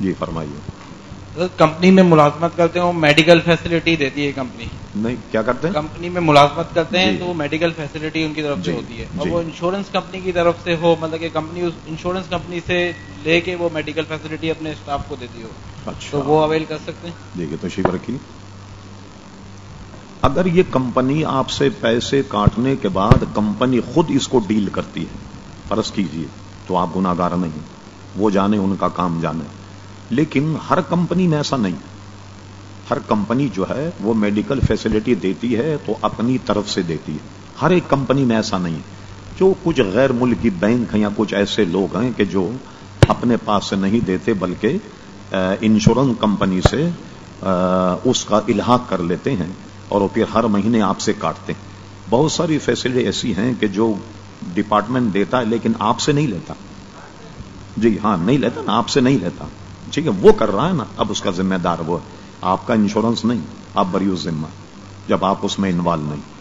جی فرمائیے۔ کمپنی میں ملازمت کرتے ہیں وہ میڈیکل فیسلٹی دیتی ہے کمپنی۔ نہیں کیا کرتے ہیں؟ کمپنی میں ملازمت کرتے ہیں جی۔ تو میڈیکل فیسلٹی ان کی طرف سے جی، ہوتی ہے۔ اور جی۔ وہ انشورنس کمپنی کی طرف سے ہو مطلب کہ کمپنی انشورنس کمپنی سے لے کے وہ میڈیکل فیسلٹی اپنے اسٹاف کو دیتی ہو۔ اچھا۔ تو وہ اویل کر سکتے ہیں۔ دیکھیے تشریف رکھیے۔ اگر یہ کمپنی آپ سے پیسے کاٹنے کے بعد کمپنی خود اس کو ڈیل کرتی ہے فرض کیجیے تو آپ گناگار نہیں وہ جانے ان کا کام جانے۔ لیکن ہر کمپنی میں ایسا نہیں۔ ہر کمپنی جو ہے وہ میڈیکل فیسلٹی دیتی ہے تو اپنی طرف سے دیتی ہے۔ ہر ایک کمپنی میں ایسا نہیں۔ جو کچھ غیر ملکی بینک ہیں یا کچھ ایسے لوگ ہیں کہ جو اپنے پاس سے نہیں دیتے بلکہ انشورنس کمپنی سے اس کا الحاق کر لیتے ہیں اور وہ پھر ہر مہینے آپ سے کاٹتے ہیں۔ بہت ساری فیسلٹی ایسی ہیں کہ جو ڈپارٹمنٹ دیتا ہے لیکن آپ سے نہیں لیتا۔ جی ہاں نہیں لیتا نا، آپ سے نہیں لیتا۔ ٹھیک ہے، وہ کر رہا ہے نا، اب اس کا ذمہ دار وہ ہے آپ کا انشورنس نہیں، آپ بریو ذمہ، جب آپ اس میں انوالو نہیں۔